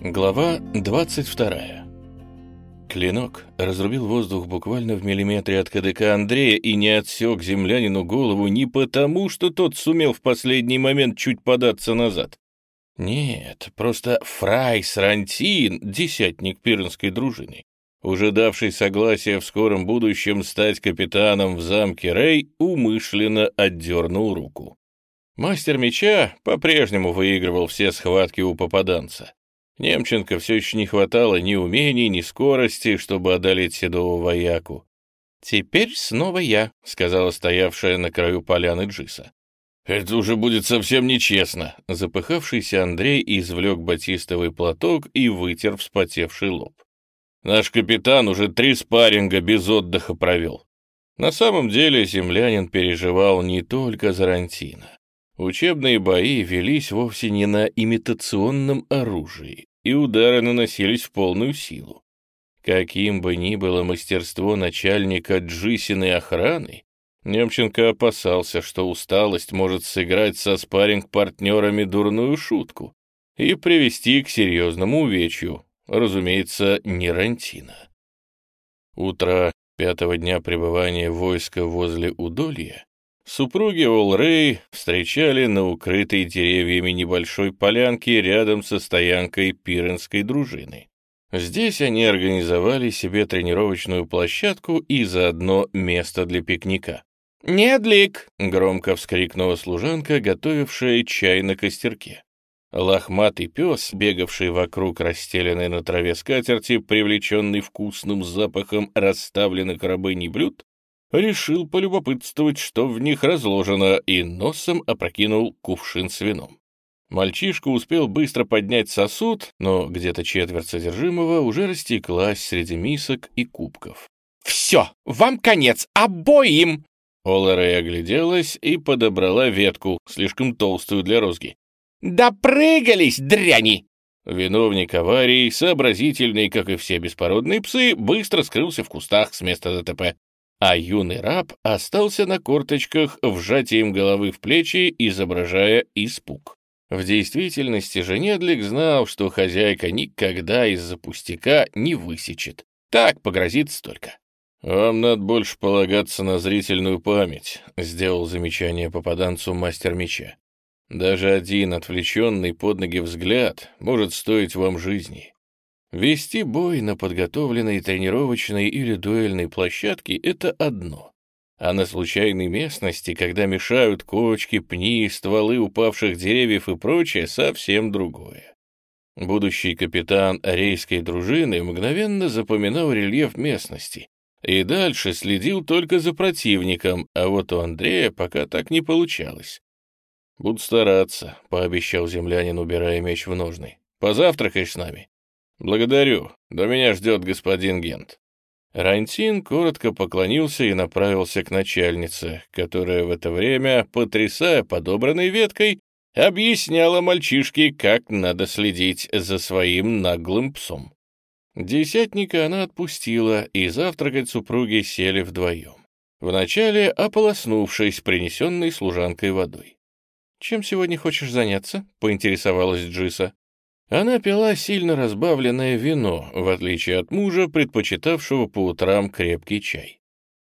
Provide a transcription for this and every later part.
Глава 22. Клинок разрубил воздух буквально в миллиметре от кадыка Андрея и не отсек землянину голову не потому, что тот сумел в последний момент чуть податься назад. Нет, просто Фрайс Рантин, десятник пиренской дружины, уже давший согласие в скором будущем стать капитаном в замке Рей, умышленно отдернул руку. Мастер меча по-прежнему выигрывал все схватки у попаданца. Немченко все еще не хватало ни умений, ни скорости, чтобы одолеть седого вояку. «Теперь снова я», — сказала стоявшая на краю поляны Джиса. «Это уже будет совсем нечестно», — запыхавшийся Андрей извлек батистовый платок и вытер вспотевший лоб. «Наш капитан уже три спарринга без отдыха провел». На самом деле землянин переживал не только за Рантина. Учебные бои велись вовсе не на имитационном оружии, и удары наносились в полную силу. Каким бы ни было мастерство начальника Джисиной охраны, Немченко опасался, что усталость может сыграть со спарринг-партнерами дурную шутку и привести к серьезному увечью, разумеется, не Рантина. Утро пятого дня пребывания войска возле Удолья Супруги Олрей встречали на укрытой деревьями небольшой полянке рядом со стоянкой пиренской дружины. Здесь они организовали себе тренировочную площадку и заодно место для пикника. «Недлик!» — громко вскрикнула служанка, готовившая чай на костерке. Лохматый пес, бегавший вокруг расстеленной на траве скатерти, привлеченный вкусным запахом расставленных рабыней блюд, решил полюбопытствовать, что в них разложено, и носом опрокинул кувшин с вином. Мальчишка успел быстро поднять сосуд, но где-то четверть содержимого уже растеклась среди мисок и кубков. «Все, вам конец, обоим!» Оларей огляделась и подобрала ветку, слишком толстую для розги. «Допрыгались, дряни!» Виновник аварии, сообразительный, как и все беспородные псы, быстро скрылся в кустах с места ДТП а юный раб остался на корточках, вжатием головы в плечи, изображая испуг. В действительности же Недлик знал, что хозяйка никогда из-за пустяка не высечет. Так погрозится только. «Вам надо больше полагаться на зрительную память», — сделал замечание попаданцу мастер меча. «Даже один отвлеченный под ноги взгляд может стоить вам жизни. Вести бой на подготовленной тренировочной или дуэльной площадке — это одно. А на случайной местности, когда мешают кочки, пни, стволы упавших деревьев и прочее, совсем другое. Будущий капитан арейской дружины мгновенно запоминал рельеф местности и дальше следил только за противником, а вот у Андрея пока так не получалось. «Буду стараться», — пообещал землянин, убирая меч в ножны. «Позавтракаешь с нами?» «Благодарю. До меня ждет господин Гент». Рантин коротко поклонился и направился к начальнице, которая в это время, потрясая подобранной веткой, объясняла мальчишке, как надо следить за своим наглым псом. Десятника она отпустила, и завтракать супруги сели вдвоем. Вначале ополоснувшись принесенной служанкой водой. «Чем сегодня хочешь заняться?» — поинтересовалась Джиса. Она пила сильно разбавленное вино, в отличие от мужа, предпочитавшего по утрам крепкий чай.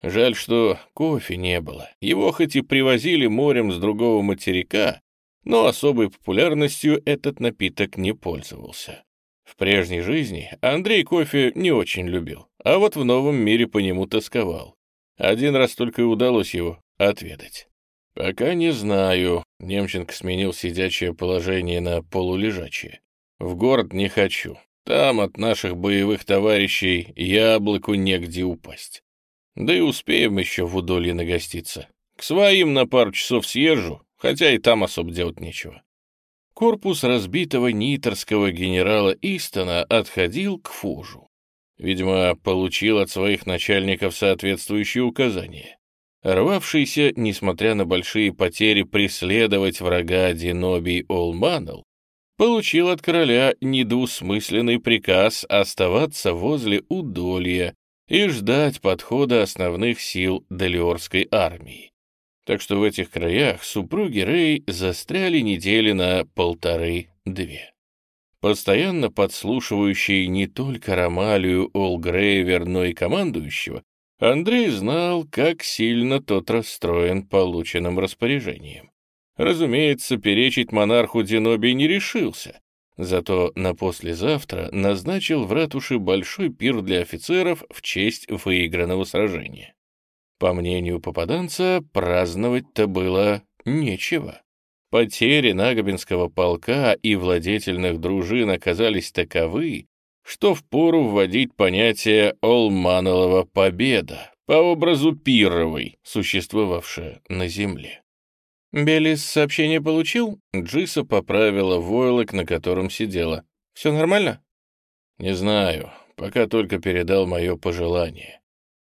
Жаль, что кофе не было. Его хоть и привозили морем с другого материка, но особой популярностью этот напиток не пользовался. В прежней жизни Андрей кофе не очень любил, а вот в новом мире по нему тосковал. Один раз только и удалось его отведать. «Пока не знаю», — Немченко сменил сидячее положение на полулежачее. В город не хочу. Там от наших боевых товарищей яблоку негде упасть. Да и успеем еще в удолье нагоститься. К своим на пару часов съезжу, хотя и там особо делать нечего. Корпус разбитого нитерского генерала Истона отходил к Фужу. Видимо, получил от своих начальников соответствующие указания. Рвавшийся, несмотря на большие потери, преследовать врага Динобий Олманл, получил от короля недвусмысленный приказ оставаться возле Удолья и ждать подхода основных сил Делиорской армии. Так что в этих краях супруги Рей застряли недели на полторы-две. постоянно подслушивающий не только Ромалию Олгрейвер, но и командующего, Андрей знал, как сильно тот расстроен полученным распоряжением. Разумеется, перечить монарху Диноби не решился, зато на послезавтра назначил в ратуше большой пир для офицеров в честь выигранного сражения. По мнению попаданца, праздновать-то было нечего. Потери Нагобинского полка и владетельных дружин оказались таковы, что впору вводить понятие «Олманолова победа» по образу Пировой, существовавшее на земле. «Белис сообщение получил?» Джиса поправила войлок, на котором сидела. «Все нормально?» «Не знаю, пока только передал мое пожелание.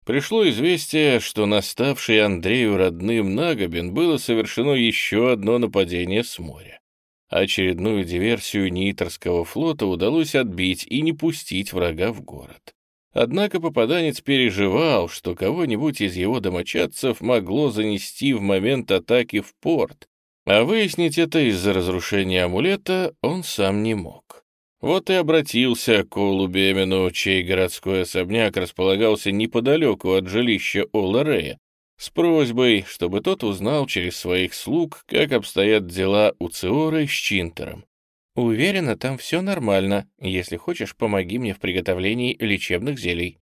Пришло известие, что наставший Андрею родным Нагобин было совершено еще одно нападение с моря. Очередную диверсию Нитерского флота удалось отбить и не пустить врага в город. Однако попаданец переживал, что кого-нибудь из его домочадцев могло занести в момент атаки в порт, а выяснить это из-за разрушения амулета он сам не мог. Вот и обратился к Олу Бемину, чей городской особняк располагался неподалеку от жилища Ола Рея, с просьбой, чтобы тот узнал через своих слуг, как обстоят дела у Циоры с Чинтером. «Уверена, там все нормально. Если хочешь, помоги мне в приготовлении лечебных зелий».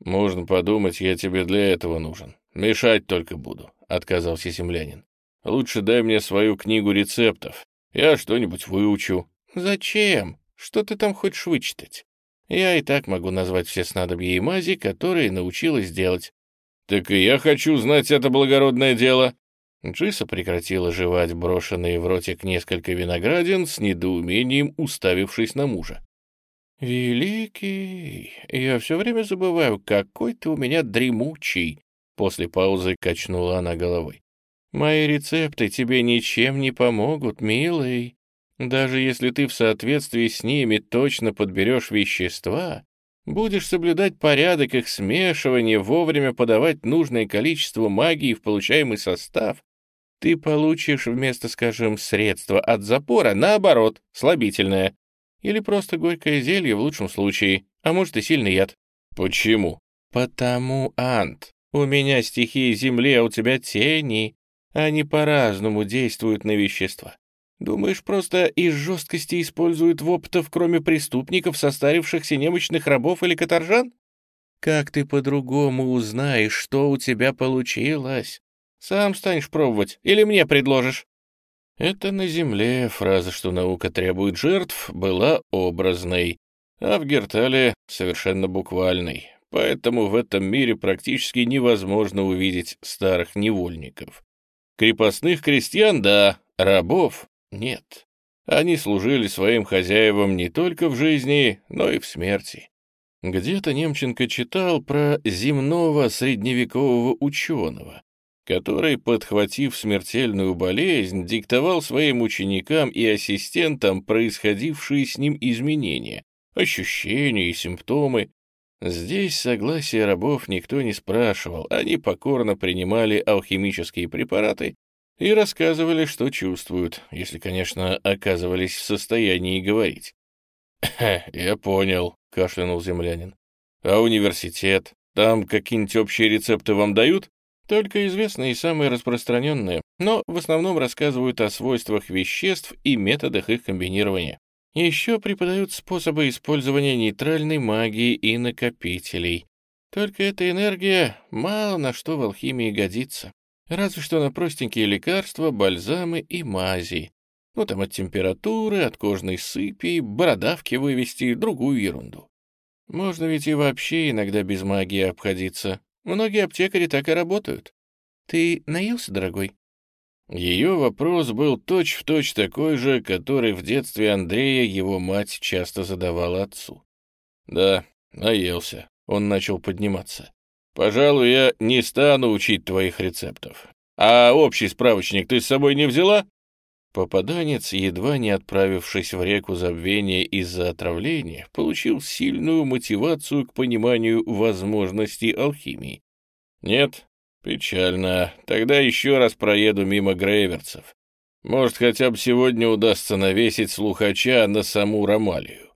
«Можно подумать, я тебе для этого нужен. Мешать только буду», — отказался землянин. «Лучше дай мне свою книгу рецептов. Я что-нибудь выучу». «Зачем?» Что ты там хочешь вычитать? Я и так могу назвать все снадобья и мази, которые научилась делать. Так и я хочу знать это благородное дело. Джиса прекратила жевать брошенные в ротик несколько виноградин с недоумением уставившись на мужа. «Великий, я все время забываю, какой ты у меня дремучий!» После паузы качнула она головой. «Мои рецепты тебе ничем не помогут, милый. Даже если ты в соответствии с ними точно подберешь вещества, будешь соблюдать порядок их смешивания, вовремя подавать нужное количество магии в получаемый состав, ты получишь вместо, скажем, средства от запора, наоборот, слабительное. Или просто горькое зелье в лучшем случае, а может и сильный яд. Почему? Потому, Ант, у меня стихии земли, а у тебя тени. Они по-разному действуют на вещества. Думаешь, просто из жесткости используют воптов, кроме преступников, состарившихся немощных рабов или каторжан? Как ты по-другому узнаешь, что у тебя получилось? Сам станешь пробовать или мне предложишь?» Это на земле фраза, что наука требует жертв, была образной, а в Гертале совершенно буквальной. Поэтому в этом мире практически невозможно увидеть старых невольников. Крепостных крестьян — да, рабов нет, они служили своим хозяевам не только в жизни, но и в смерти. Где-то Немченко читал про земного средневекового ученого, который, подхватив смертельную болезнь, диктовал своим ученикам и ассистентам происходившие с ним изменения, ощущения и симптомы. Здесь согласия рабов никто не спрашивал, они покорно принимали алхимические препараты и рассказывали, что чувствуют, если, конечно, оказывались в состоянии говорить. «Я понял», — кашлянул землянин. «А университет? Там какие-нибудь общие рецепты вам дают?» «Только известные и самые распространенные, но в основном рассказывают о свойствах веществ и методах их комбинирования. Еще преподают способы использования нейтральной магии и накопителей. Только эта энергия мало на что в алхимии годится. Разве что на простенькие лекарства, бальзамы и мази. Ну, там от температуры, от кожной сыпи, бородавки вывести, другую ерунду. Можно ведь и вообще иногда без магии обходиться. Многие аптекари так и работают. Ты наелся, дорогой? Ее вопрос был точь-в-точь точь такой же, который в детстве Андрея его мать часто задавала отцу. «Да, наелся». Он начал подниматься. Пожалуй, я не стану учить твоих рецептов. А общий справочник ты с собой не взяла? Попаданец, едва не отправившись в реку забвения из-за отравления, получил сильную мотивацию к пониманию возможностей алхимии. Нет, печально. Тогда еще раз проеду мимо грейверцев. Может, хотя бы сегодня удастся навесить слухача на саму Ромалию.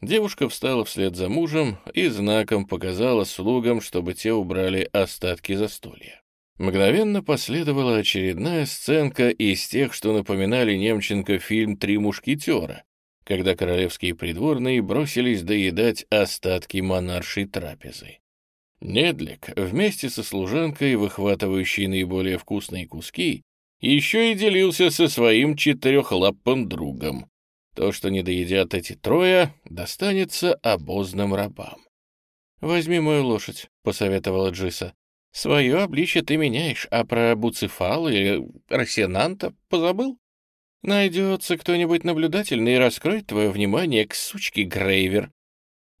Девушка встала вслед за мужем и знаком показала слугам, чтобы те убрали остатки застолья. Мгновенно последовала очередная сценка из тех, что напоминали Немченко фильм «Три мушкетера», когда королевские придворные бросились доедать остатки монаршей трапезы. Недлик вместе со служанкой, выхватывающей наиболее вкусные куски, еще и делился со своим четырехлапым другом. То, что не доедят эти трое, достанется обозным рабам. «Возьми мою лошадь», — посоветовала Джиса. «Свое обличье ты меняешь, а про Буцефал или Росинанта позабыл? Найдется кто-нибудь наблюдательный и раскроет твое внимание к сучке Грейвер».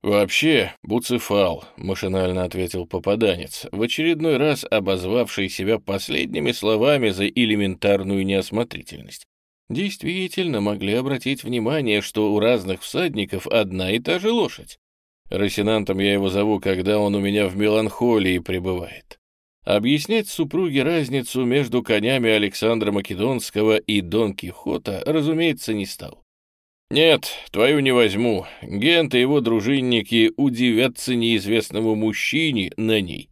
«Вообще, Буцефал», — машинально ответил попаданец, в очередной раз обозвавший себя последними словами за элементарную неосмотрительность действительно могли обратить внимание, что у разных всадников одна и та же лошадь. Росинантом я его зову, когда он у меня в меланхолии пребывает. Объяснять супруге разницу между конями Александра Македонского и Дон Кихота, разумеется, не стал. «Нет, твою не возьму. Гент и его дружинники удивятся неизвестному мужчине на ней.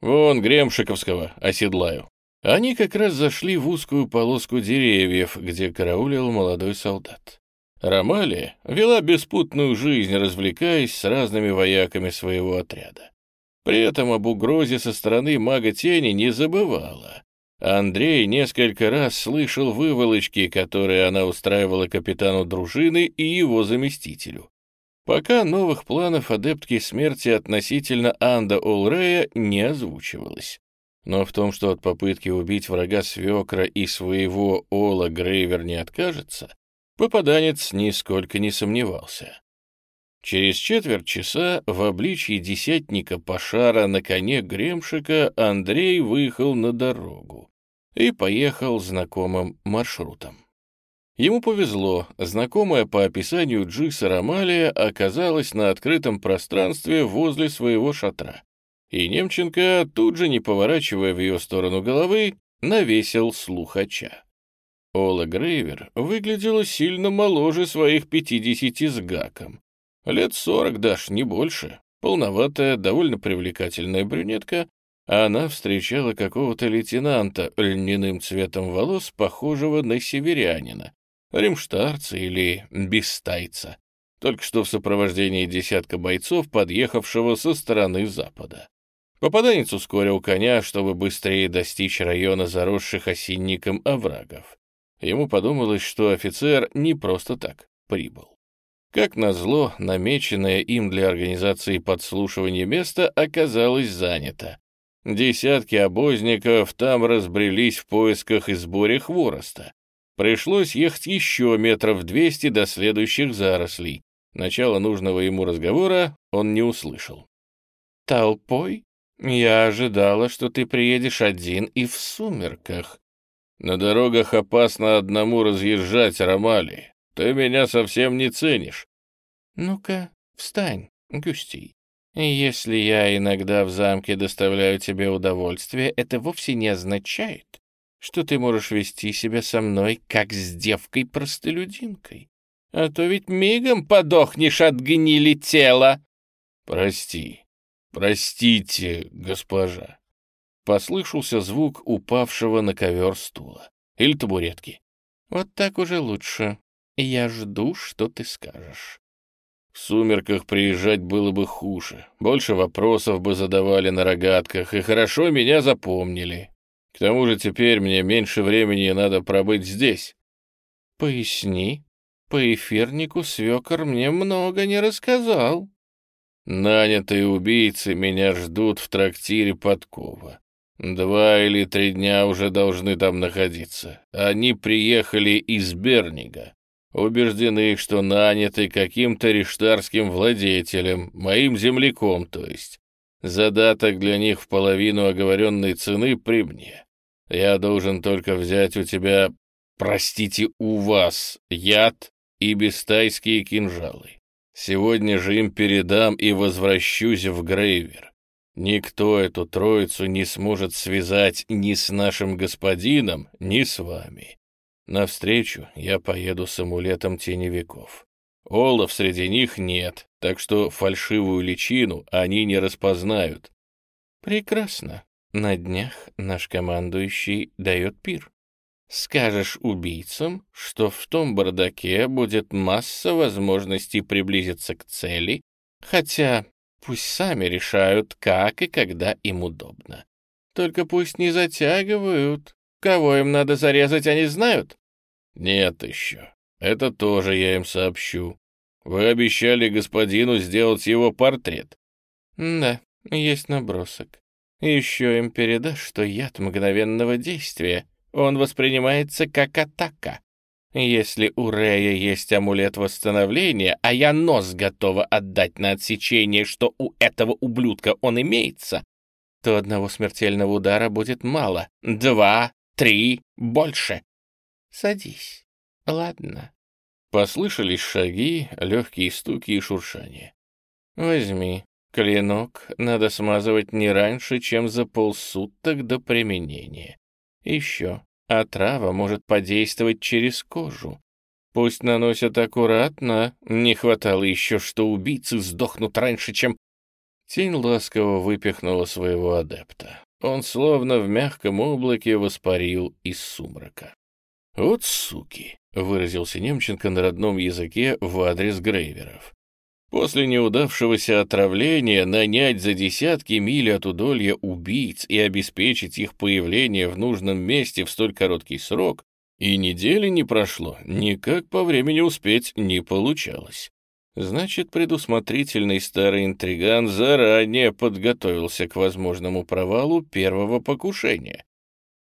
Вон Гремшиковского оседлаю». Они как раз зашли в узкую полоску деревьев, где караулил молодой солдат. Ромалия вела беспутную жизнь, развлекаясь с разными вояками своего отряда. При этом об угрозе со стороны мага тени не забывала. Андрей несколько раз слышал выволочки, которые она устраивала капитану дружины и его заместителю. Пока новых планов адептки смерти относительно Анда Олрея не озвучивалось. Но в том, что от попытки убить врага свекра и своего Ола Грейвер не откажется, попаданец нисколько не сомневался. Через четверть часа в обличье десятника Пашара на коне Гремшика Андрей выехал на дорогу и поехал знакомым маршрутом. Ему повезло, знакомая по описанию Джиса Ромалия оказалась на открытом пространстве возле своего шатра и Немченко, тут же не поворачивая в ее сторону головы, навесил слухача. Ола Грейвер выглядела сильно моложе своих пятидесяти с гаком. Лет сорок дашь, не больше. Полноватая, довольно привлекательная брюнетка, она встречала какого-то лейтенанта льняным цветом волос, похожего на северянина, римштарца или бестайца, только что в сопровождении десятка бойцов, подъехавшего со стороны запада. Попаданец ускорил коня, чтобы быстрее достичь района заросших осинником оврагов. Ему подумалось, что офицер не просто так прибыл. Как назло, намеченное им для организации подслушивания место оказалось занято. Десятки обозников там разбрелись в поисках и сборе хвороста. Пришлось ехать еще метров двести до следующих зарослей. Начало нужного ему разговора он не услышал. «Толпой?» «Я ожидала, что ты приедешь один и в сумерках». «На дорогах опасно одному разъезжать, Ромали. Ты меня совсем не ценишь». «Ну-ка, встань, Гюстий. Если я иногда в замке доставляю тебе удовольствие, это вовсе не означает, что ты можешь вести себя со мной, как с девкой-простолюдинкой. А то ведь мигом подохнешь от гнили тела». «Прости», «Простите, госпожа». Послышался звук упавшего на ковер стула. Или табуретки. «Вот так уже лучше. Я жду, что ты скажешь». В сумерках приезжать было бы хуже. Больше вопросов бы задавали на рогатках, и хорошо меня запомнили. К тому же теперь мне меньше времени надо пробыть здесь. Поясни. По эфирнику свекор мне много не рассказал. Нанятые убийцы меня ждут в трактире Подкова. Два или три дня уже должны там находиться. Они приехали из Бернига. Убеждены, что наняты каким-то рештарским владетелем, моим земляком, то есть. Задаток для них в половину оговоренной цены при мне. Я должен только взять у тебя, простите, у вас, яд и бестайские кинжалы. Сегодня же им передам и возвращусь в Грейвер. Никто эту троицу не сможет связать ни с нашим господином, ни с вами. Навстречу я поеду с амулетом теневиков. Олов среди них нет, так что фальшивую личину они не распознают. Прекрасно. На днях наш командующий дает пир. Скажешь убийцам, что в том бардаке будет масса возможностей приблизиться к цели, хотя пусть сами решают, как и когда им удобно. Только пусть не затягивают. Кого им надо зарезать, они знают? Нет еще. Это тоже я им сообщу. Вы обещали господину сделать его портрет. Да, есть набросок. Еще им передашь, что яд мгновенного действия он воспринимается как атака. Если у Рея есть амулет восстановления, а я нос готова отдать на отсечение, что у этого ублюдка он имеется, то одного смертельного удара будет мало. Два, три, больше. Садись. Ладно. Послышались шаги, легкие стуки и шуршания. Возьми. Клинок надо смазывать не раньше, чем за полсуток до применения. Еще. Отрава может подействовать через кожу. Пусть наносят аккуратно, не хватало еще, что убийцы сдохнут раньше, чем... Тень ласково выпихнула своего адепта. Он словно в мягком облаке воспарил из сумрака. «Вот суки!» — выразился Немченко на родном языке в адрес Грейверов. После неудавшегося отравления нанять за десятки миль от удолья убийц и обеспечить их появление в нужном месте в столь короткий срок, и недели не прошло, никак по времени успеть не получалось. Значит, предусмотрительный старый интриган заранее подготовился к возможному провалу первого покушения.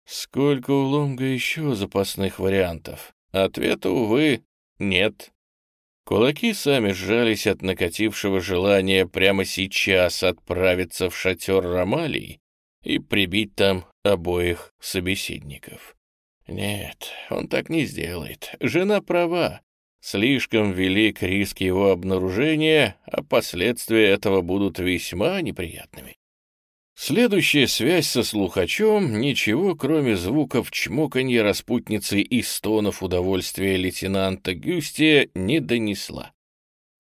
Сколько у Лонга еще запасных вариантов? Ответа, увы, нет. Кулаки сами сжались от накатившего желания прямо сейчас отправиться в шатер Ромалий и прибить там обоих собеседников. Нет, он так не сделает. Жена права. Слишком велик риск его обнаружения, а последствия этого будут весьма неприятными. Следующая связь со слухачом ничего, кроме звуков чмоканья распутницы и стонов удовольствия лейтенанта Гюстия, не донесла.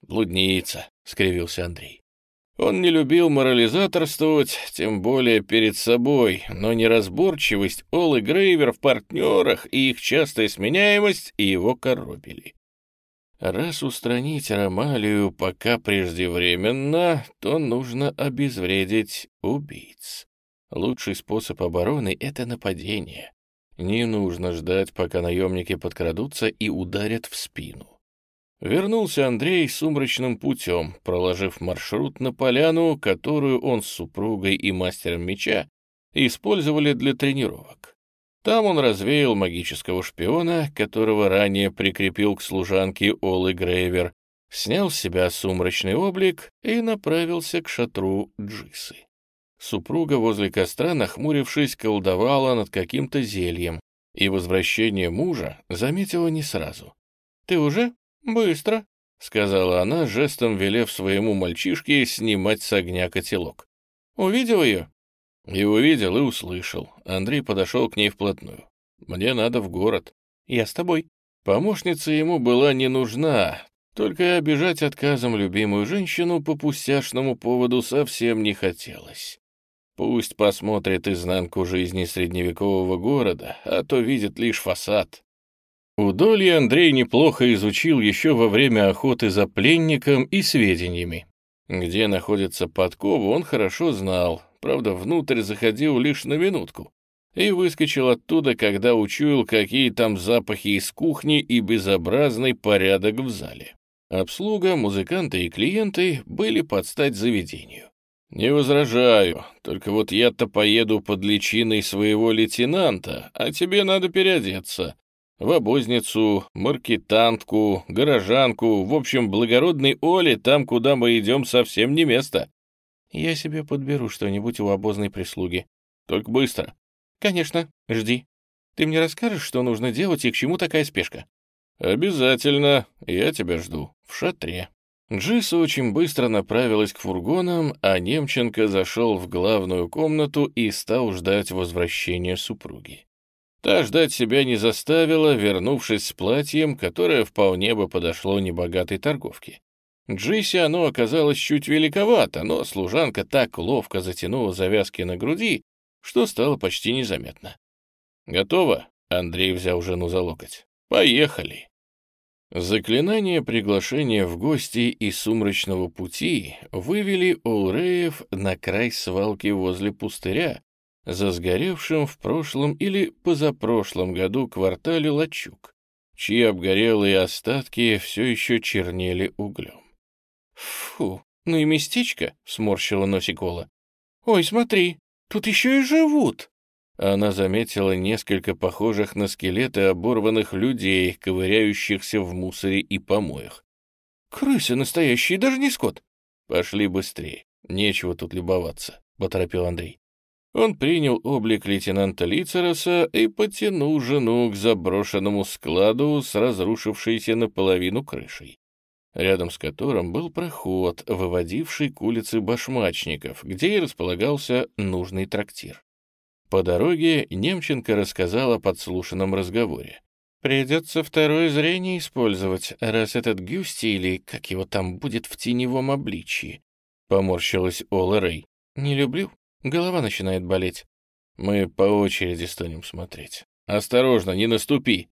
«Блудница», — скривился Андрей. Он не любил морализаторствовать, тем более перед собой, но неразборчивость Олы Грейвер в партнерах и их частая сменяемость его коробили. Раз устранить Ромалию пока преждевременно, то нужно обезвредить убийц. Лучший способ обороны — это нападение. Не нужно ждать, пока наемники подкрадутся и ударят в спину. Вернулся Андрей сумрачным путем, проложив маршрут на поляну, которую он с супругой и мастером меча использовали для тренировок. Там он развеял магического шпиона, которого ранее прикрепил к служанке Олы Грейвер, снял с себя сумрачный облик и направился к шатру Джисы. Супруга возле костра, нахмурившись, колдовала над каким-то зельем, и возвращение мужа заметила не сразу. «Ты уже? Быстро!» — сказала она, жестом велев своему мальчишке снимать с огня котелок. «Увидел ее?» И увидел, и услышал. Андрей подошел к ней вплотную. «Мне надо в город». «Я с тобой». Помощница ему была не нужна, только обижать отказом любимую женщину по пустяшному поводу совсем не хотелось. Пусть посмотрит изнанку жизни средневекового города, а то видит лишь фасад. Удолье Андрей неплохо изучил еще во время охоты за пленником и сведениями. Где находится подкова, он хорошо знал, правда, внутрь заходил лишь на минутку и выскочил оттуда, когда учуял, какие там запахи из кухни и безобразный порядок в зале. Обслуга, музыканты и клиенты были под стать заведению. «Не возражаю, только вот я-то поеду под личиной своего лейтенанта, а тебе надо переодеться. В обозницу, маркетантку, горожанку, в общем, благородной Оле, там, куда мы идем, совсем не место. Я себе подберу что-нибудь у обозной прислуги. Только быстро. Конечно, жди. Ты мне расскажешь, что нужно делать и к чему такая спешка? Обязательно. Я тебя жду. В шатре. Джиса очень быстро направилась к фургонам, а Немченко зашел в главную комнату и стал ждать возвращения супруги. Та ждать себя не заставила, вернувшись с платьем, которое вполне бы подошло небогатой торговке. Джиси оно оказалось чуть великовато, но служанка так ловко затянула завязки на груди, что стало почти незаметно. «Готово?» — Андрей взял жену за локоть. «Поехали!» Заклинание приглашения в гости и сумрачного пути вывели Олреев на край свалки возле пустыря, за сгоревшим в прошлом или позапрошлом году квартале Лачуг, чьи обгорелые остатки все еще чернели углем. «Фу, ну и местечко!» — сморщила носик Ола. «Ой, смотри, тут еще и живут!» Она заметила несколько похожих на скелеты оборванных людей, ковыряющихся в мусоре и помоях. «Крысы настоящие, даже не скот!» «Пошли быстрее, нечего тут любоваться», — поторопил Андрей. Он принял облик лейтенанта Лицероса и потянул жену к заброшенному складу с разрушившейся наполовину крышей, рядом с которым был проход, выводивший к улице башмачников, где и располагался нужный трактир. По дороге Немченко рассказал о подслушанном разговоре. «Придется второе зрение использовать, раз этот Гюсти или как его там будет в теневом обличии», — поморщилась Ола Рэй. «Не люблю. Голова начинает болеть». «Мы по очереди станем смотреть. Осторожно, не наступи!»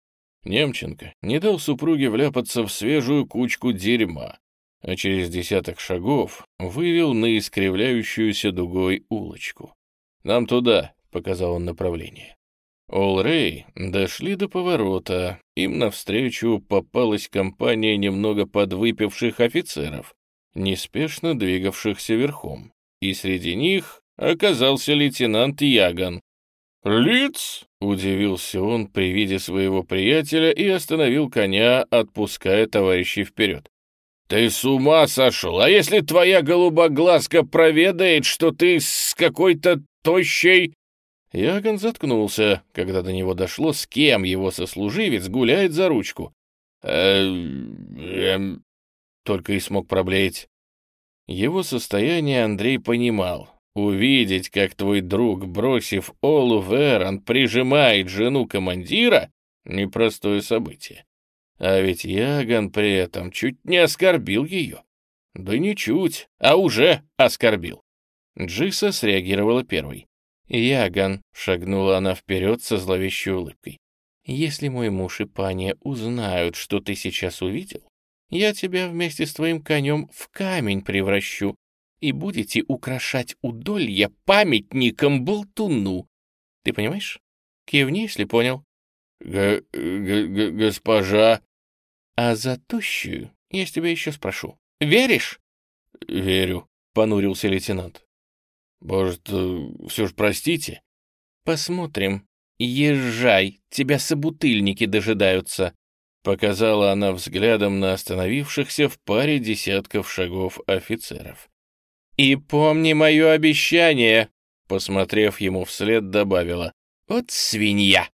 Немченко не дал супруге вляпаться в свежую кучку дерьма, а через десяток шагов вывел на искривляющуюся дугой улочку. «Нам туда, — показал он направление. Олрей дошли до поворота. Им навстречу попалась компания немного подвыпивших офицеров, неспешно двигавшихся верхом. И среди них оказался лейтенант Яган. «Лиц!» — удивился он при виде своего приятеля и остановил коня, отпуская товарищей вперед. «Ты с ума сошел! А если твоя голубоглазка проведает, что ты с какой-то тощей...» Ягон заткнулся, когда до него дошло, с кем его сослуживец гуляет за ручку. «Эм...» Только и смог проблеять. Его состояние Андрей понимал. Увидеть, как твой друг, бросив Олу Верон, прижимает жену командира — непростое событие. А ведь Ягон при этом чуть не оскорбил ее. Да ничуть, а уже оскорбил. Джиса среагировала первой. «Яган», — шагнула она вперед со зловещей улыбкой, «если мой муж и паня узнают, что ты сейчас увидел, я тебя вместе с твоим конем в камень превращу, и будете украшать удолья памятником болтуну. Ты понимаешь? Кивни, если понял». Г -г -г «Госпожа...» «А за тущую я с тебя еще спрошу. Веришь?» «Верю», — понурился лейтенант. Может, э, все ж простите? Посмотрим. Езжай, тебя собутыльники дожидаются. Показала она взглядом на остановившихся в паре десятков шагов офицеров. «И помни мое обещание!» Посмотрев ему вслед, добавила. «Вот свинья!»